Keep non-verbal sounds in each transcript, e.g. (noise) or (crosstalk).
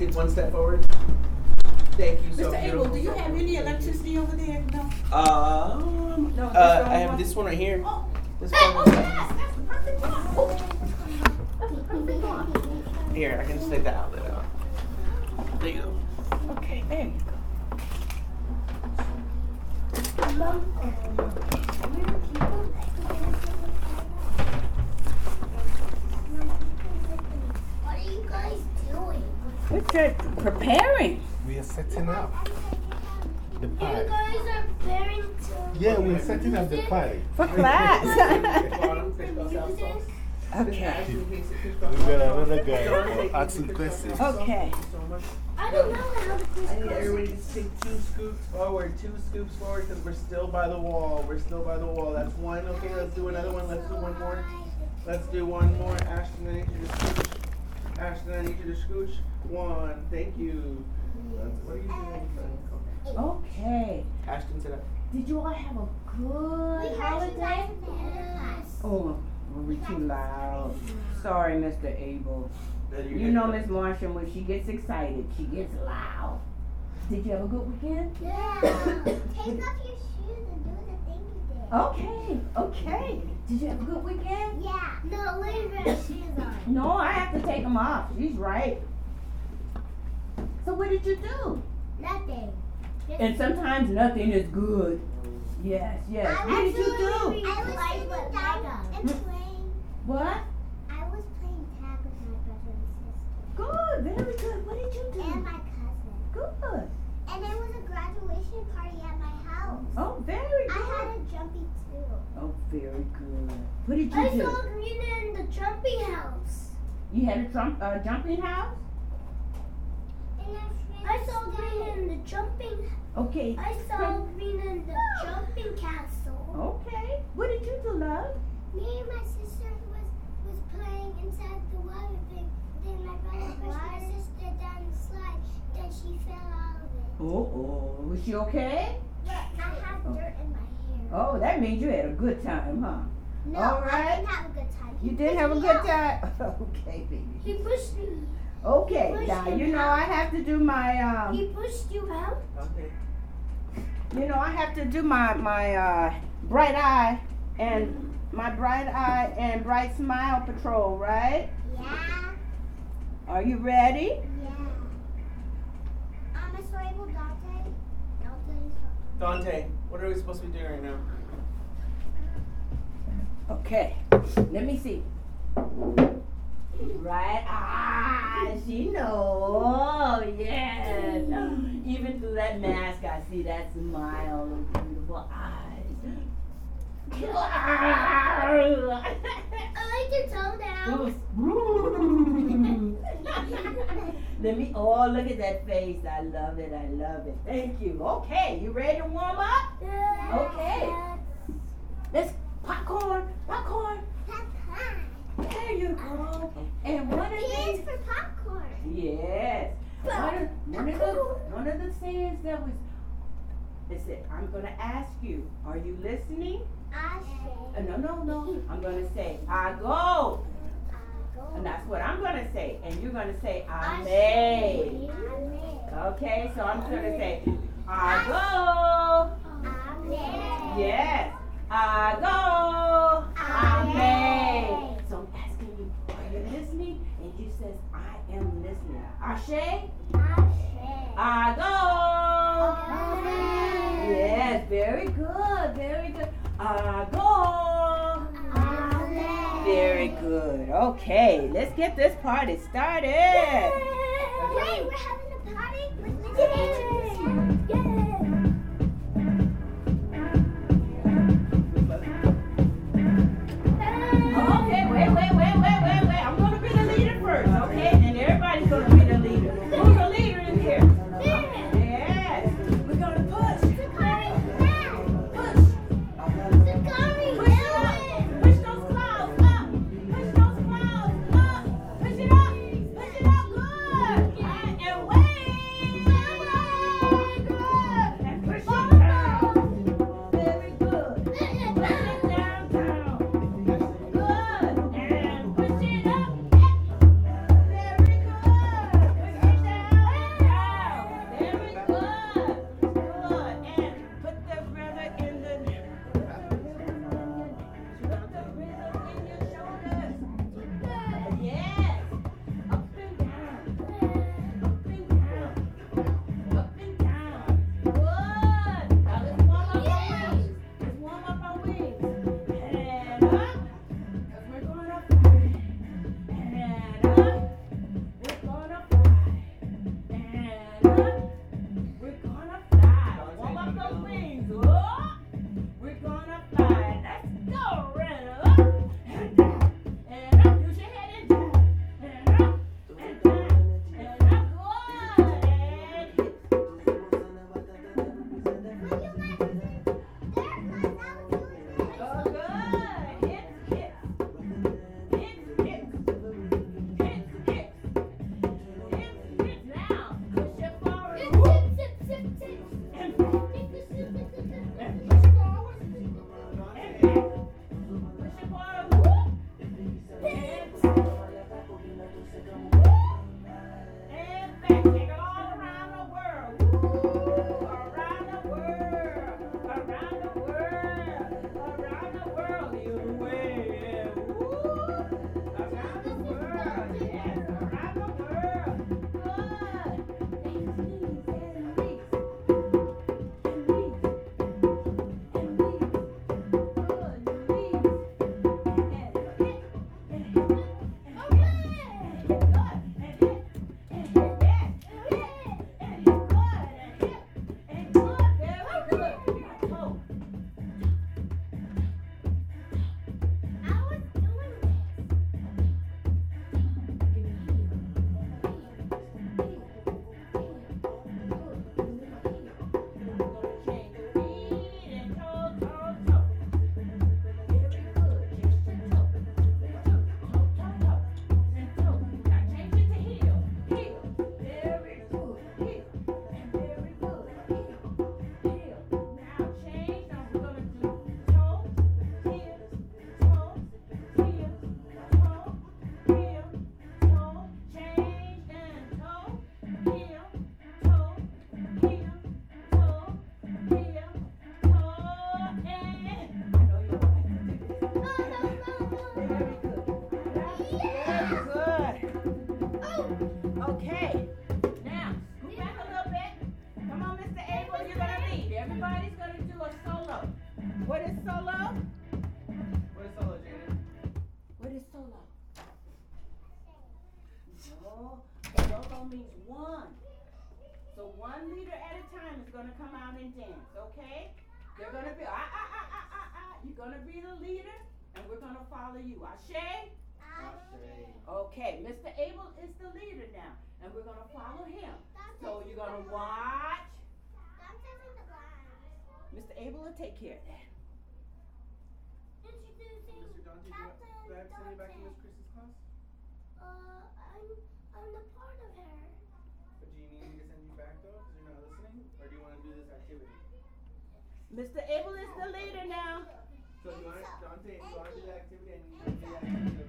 Take one step forward. Thank you so Mr. Abel, do you have any electricity over there? No. Um, No, uh, this I one. have this one right here. Oh, This oh, one. yes, that's the perfect one. Oh, That's the perfect one. Here, I can just take the outlet out. There you go. Okay, there you go. What are you guys doing? We're preparing. We are setting up the You guys are preparing to. Yeah, we're setting up the party. For class. Okay. okay. We got another guy asking questions. Okay. I don't know how to I need everybody to take two scoops forward, two scoops forward, because we're still by the wall. We're still by the wall. That's one. Okay, let's do another one. Let's do one more. Let's do one more. Ashton, Ashton, I need you to scooch. One. Thank you. What are you doing. Okay. Ashton, sit up. Did you all have a good holiday? Oh, were we too loud? Sorry, Mr. Abel. You know Miss Marshall, when she gets excited, she gets loud. Did you have a good weekend? Yeah. (coughs) Take off your shoes and do the thing you did. Okay, okay. Did you have a good weekend? Yeah. No, leave your (laughs) shoes on. No, I have to take them off. She's right. So what did you do? Nothing. And sometimes nothing is good. Yes, yes. What did you do? I was sitting down and hmm. playing. What? I was playing tag with my brother and sister Good, very good. What did you and do? my cousin. Good. And there was a graduation party at my house. Oh, very I had good. a jumpy too. Oh, very good. What did I you do? I saw Green in the jumpy house. You had a jump, uh, jumping house? I saw Green in the jumping. Okay. I saw Green in the jumping castle. Okay. What did you do, love? Me and my sister was was playing inside the water thing. Then my brother pushed my sister down the slide. Then she fell out of it. Oh, oh. Was she okay? Yeah, I have dirt in my hair. Oh, that means you had a good time, huh? No, all I didn't have a good time. He You did pushed have a good out. time? (laughs) Okay, baby. He pushed me. Okay, pushed now him you know out. I have to do my um He pushed you out. Okay. you know I have to do my my uh bright eye and my bright eye and bright smile patrol, right? Yeah. Are you ready? Yeah. Um, Mr. Abel Dante. Dante Dante, what are we supposed to be doing right now? Okay. Let me see. Right Ah, She knows. Yes. Even through that mask, I see that smile, those beautiful eyes. I like your toe down. (laughs) (laughs) Let me, oh, look at that face. I love it. I love it. Thank you. Okay, you ready to warm up? Okay. Let's popcorn, popcorn. There you go. And one of these, for popcorn. yes. One of, one of the, one of the sayings that was, it said, I'm gonna ask you, are you listening? I Uh, no, no, no. I'm gonna say, I go. And that's what I'm gonna say. And you're gonna say, I I may. Okay, so I'm gonna say, I go. may. Yes, I go. I may. So I'm asking you, are you listening? And you says, I am listening. Ashe, I go. Yes, very good, very good. I go. Very good. Okay, let's get this party started. Wait, we're having a party with. Oh, loco means one. So one leader at a time is going to come out and dance, okay? You're going to be, ah, ah, ah, ah, ah, ah. You're going to be the leader, and we're going to follow you. Ashe? Ashe. Okay, Mr. Abel is the leader now, and we're going to follow him. So you're going to watch. Mr. Abel will take care of that. Mr. Dante, do you have to send you back to Miss Chris's class? Uh. The part of her. But do you need me to send you back though, because you're not listening? Or do you want to do this activity? Mr. Abel is the leader now. So you want Dante, you want to do the activity and you do the activity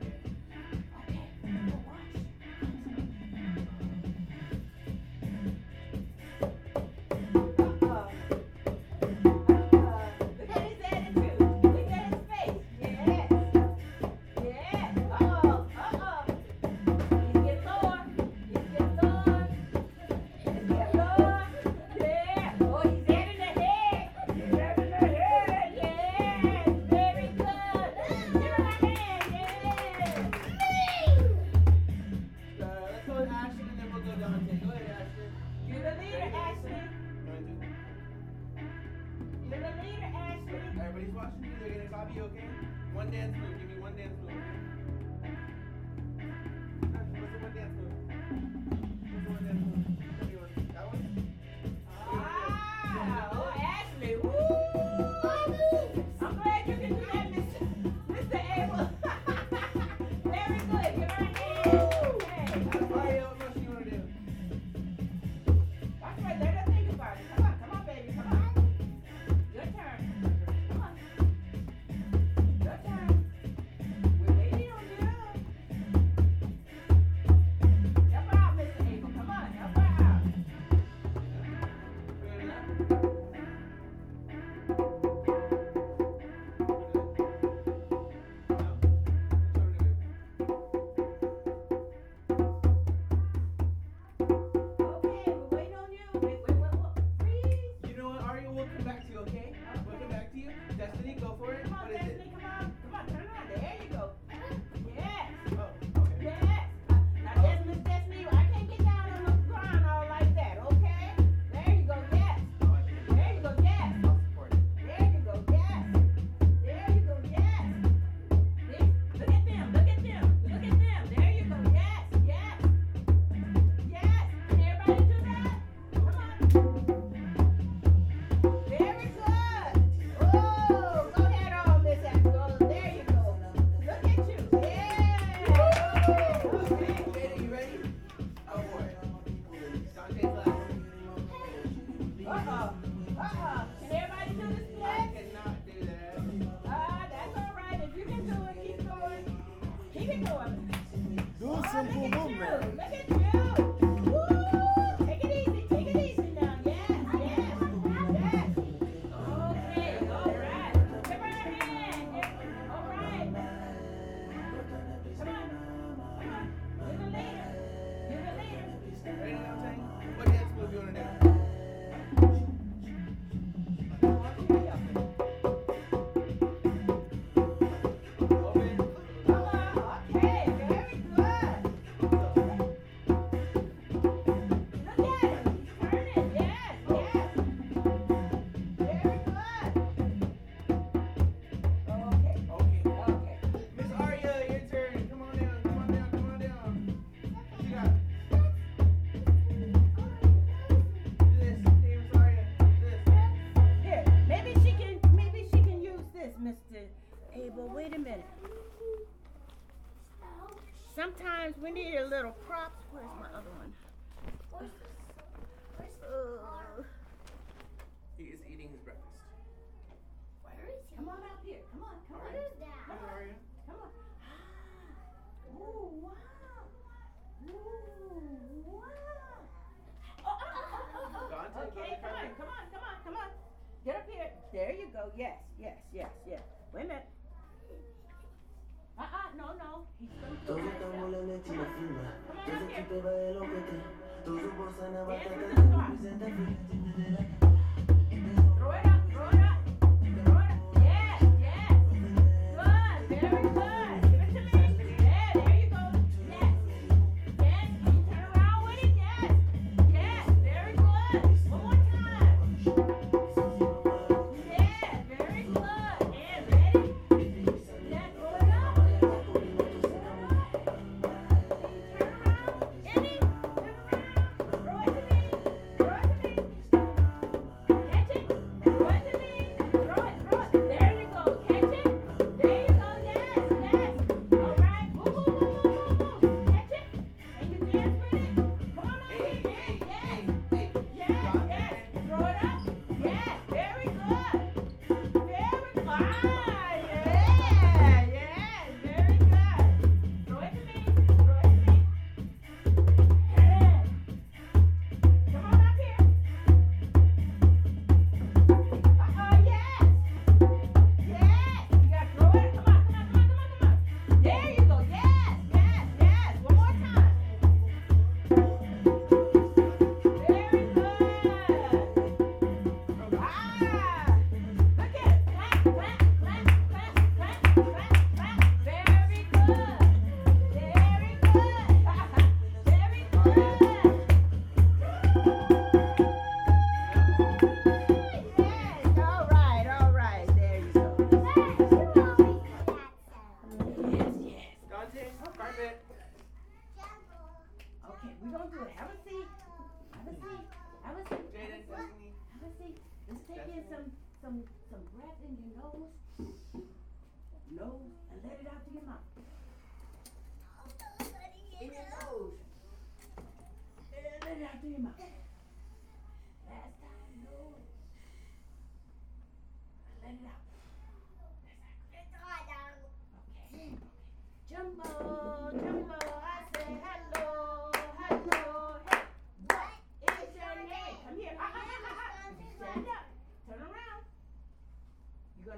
need a little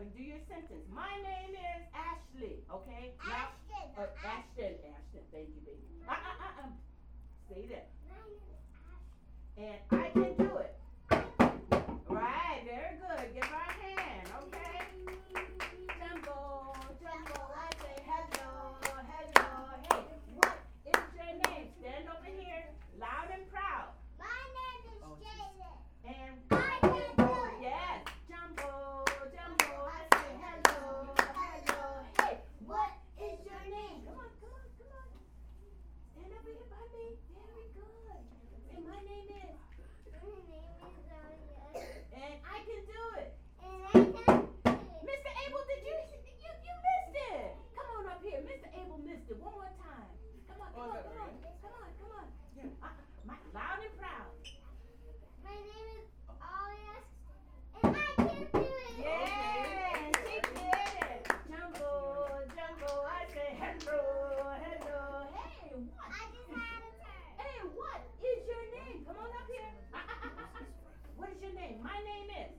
You're do your sentence. My name is Ashley. Okay. Now, uh, Ashton. Ashton. Thank you, baby. Ah, ah, ah, ah. Stay there. And I can do it. Right. Very good. Give her a hand. Okay. Jambo, Jambo, I say hello, hello, hey. What is your name? Stand over here, loud and proud. And yes, Jambo, Jambo, I say hello, hello, hey. What is your name? Come on, come on, come on. Stand over here by me. Very good. Say my name is, and I can do it. Mr. Abel, did you, you, you missed it. Come on up here. Mr. Abel missed it. One more time. Come on, come on, come on. Come on, come on. Uh, my, loud and proud. Yeah, she did it. Jambo, Jambo, I say hello, hello. Hey, what? Hey, what is your name? Come on up here. Ah, ah, ah, ah, ah. What is your name? My name is.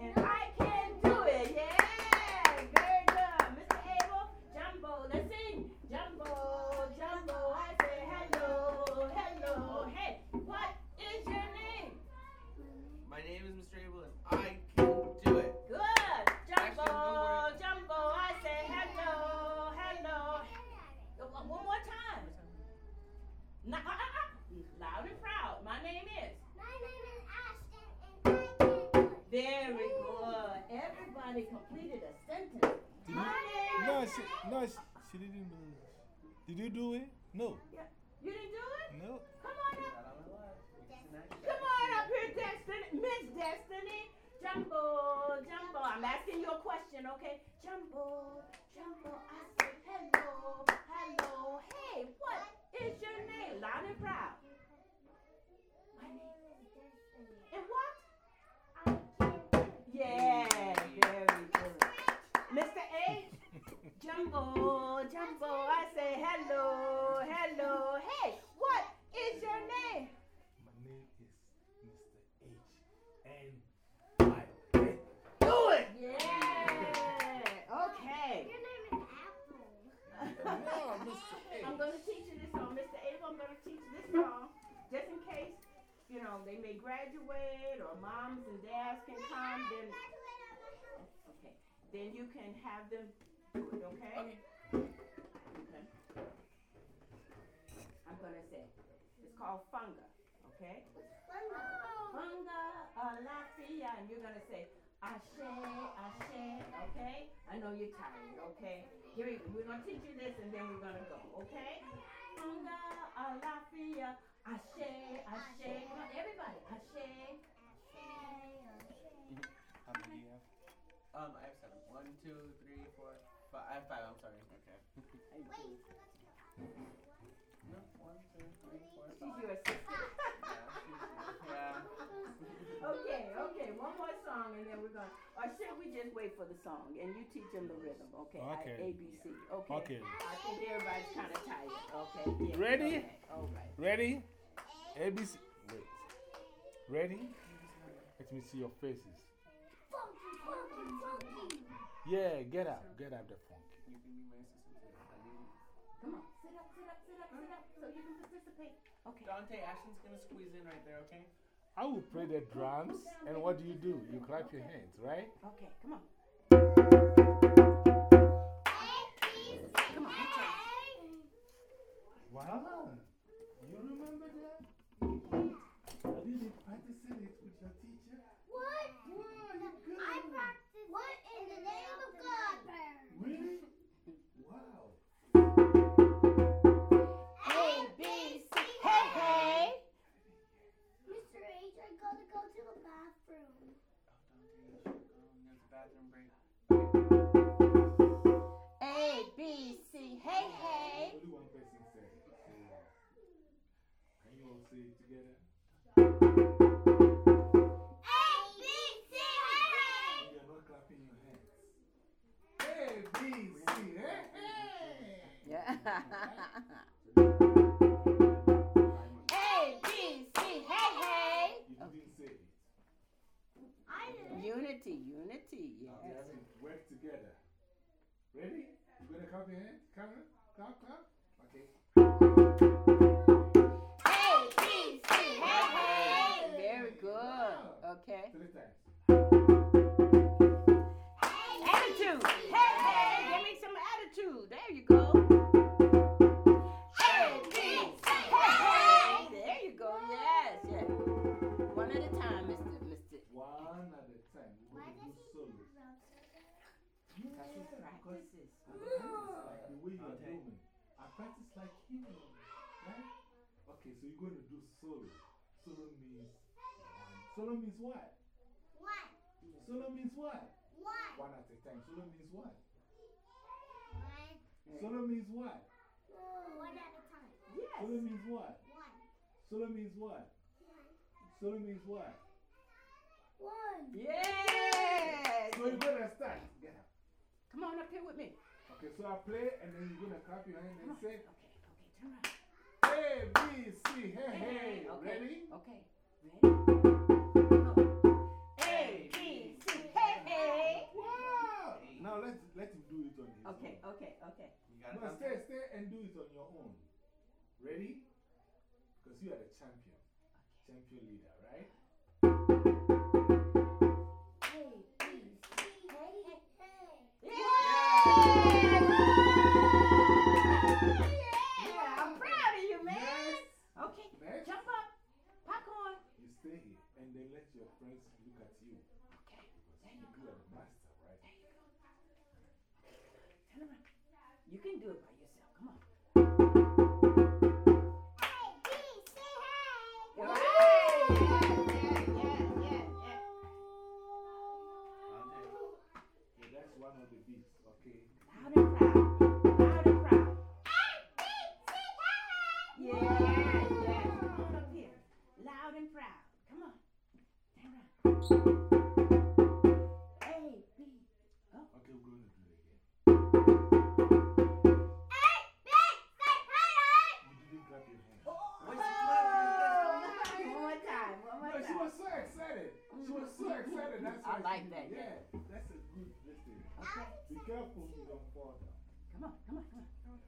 And I can do it. Yeah. Very good. Mr. Abel, Jambo, let's sing. Jambo, Jambo, I say hello, hello. Hey, what is your name? My name is Mr. Abel and I can do it. Good. Jambo, Actually, don't worry. Jambo, I say hello, hello. Uh, One more time. Nah, uh, uh, uh. Loud and proud. My name is. Very good. Completed a sentence. Did you, no, she, no she, she didn't do it. Did you do it? No. You didn't do it? No. Come on up. Not on my life. We can snack it. Come on up here, Destiny. Miss Destiny. Jambo, Jambo. I'm asking you a question, okay? Jambo, Jambo. I say hello, hello. Hey, what is your name? Loud and proud. My name And what? Yeah, very good. Mr. H. Jambo, Jambo. I say hello, hello. Hey, what is your name? My name is Mr. H. And I can do it. Yeah. (laughs) Okay. Your name is Apple. no, Mr. H. I'm going to teach you this song. Mr. Abel, I'm going to teach you this song just in case, you know, they may graduate or moms and dads can come. Then, okay. Then you can have them do it, okay? Okay. Okay. I'm going to say, it's called funga, okay? Funga Funga alafia, and you're going to say, Ashe, Ashe, okay? I know you're tired, okay? Here we go. We're going to teach you this and then we're going to go, okay? Funga alafia, Ashe, Ashe. Come on, everybody. Ashe. How many do you have? Um, I have seven. One, two, three, four, five. I have five. I'm sorry. Okay. (laughs) No, one, two, three, four, She's your assistant. (laughs) Yeah. okay, okay. One more song and then we're going to. Or should we just wait for the song and you teach them the rhythm, okay? Okay. A, B, C. Okay. Okay. I think everybody's kind of tired. Okay. yeah, Ready? Okay. All right. Ready? ABC. Wait. Ready? Let me see your faces. Yeah, get up. Get up the funky. You can be my assistant too. Come on. Sit up, sit up, sit up, sit up so you can participate. Okay. Dante, Ashton's gonna squeeze in right there, okay? I will play the drums, and what do you do? You clap your hands, right? Okay, come on. Come on. Wow. Solo means what? Solo means what? What? One at a time. Solo means what? Solo means what? One at a time. Yes. Solo means what? One. Solo means what? Solo means what? One. Yes. So you're going to start. Get up. Come on up here with me. Okay, so I play and then you're going to clap your hand and say Okay, okay, turn around. A, B, C, hey, hey. Okay. Ready? Okay. Ready? One of the beats, okay? Loud and proud. Loud and proud. Yeah, yeah. Come on up here. Loud and proud. Come on. Come on, come on, come on.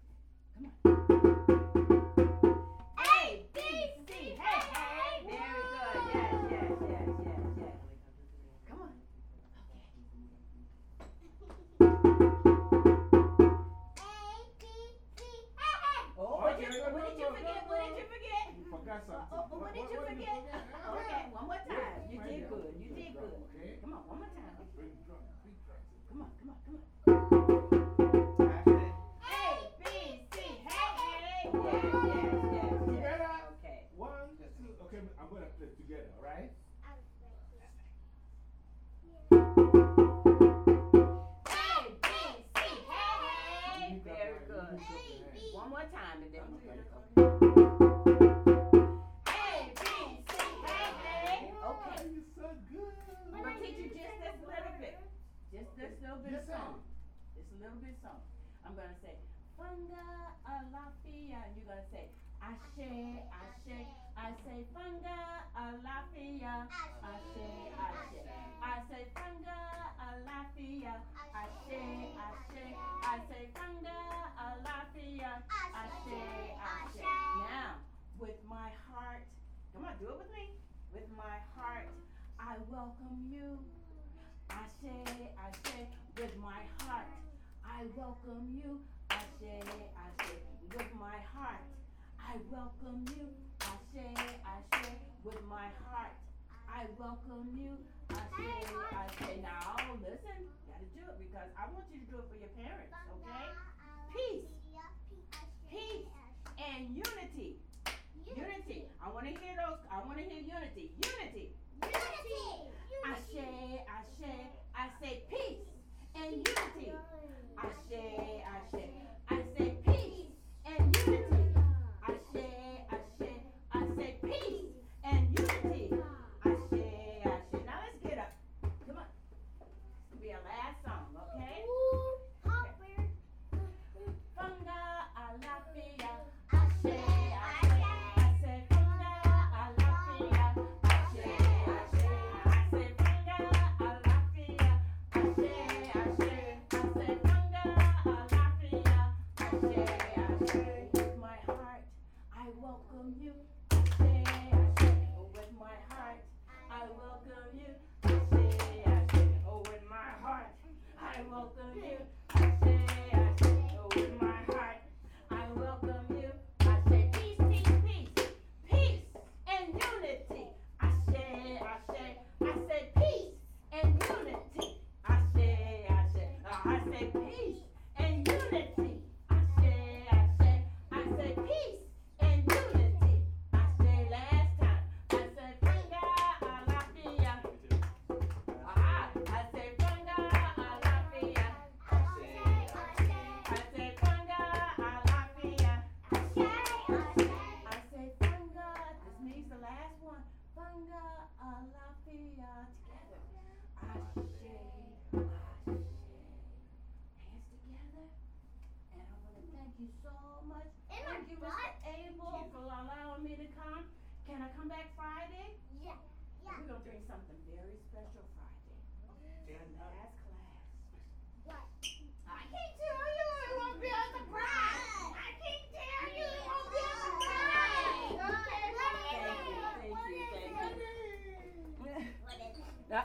Come on. A, B, C, hey, hey. Very good. Yes, yes, yes, yes, yes. Come on. Okay. Oh, what, Okay, oh, oh, you, what did you forget? what did you forget? You forgot something. Oh, what did you forget? Okay, one more time. You did good. You did good. Okay? Come on, one more time. Bring drum. Bring drum. Come on, come on, come on. Funga alafia, and you're gonna say ashe, ashe. I say funga alafia, ashe, ashe. I say funga alafia, ashe, ashe. I say funga alafia, ashe, ashe. Now, with my heart, come on, do it with me. With my heart, I welcome you. Ashe, Ashe, with my heart, I welcome you. Ashe, Ashe, with my heart, I welcome you. I say, Ashe, Ashe, with my heart, I welcome you. Ashe, Ashe. Now, listen, you gotta do it because I want you to do it for your parents, okay? Peace, peace, and unity. Unity. I wanna hear those, I wanna hear unity. Unity. unity. I say, I say, I say peace and unity. Ashe, Ashe. I say we are together. Ashe, Ashe. Hands together. And I want to thank you so much. And thank you, Mr. Abel, for allowing me to come. Can I come back Friday? Yeah. Yeah. We're going to drink something. Tá?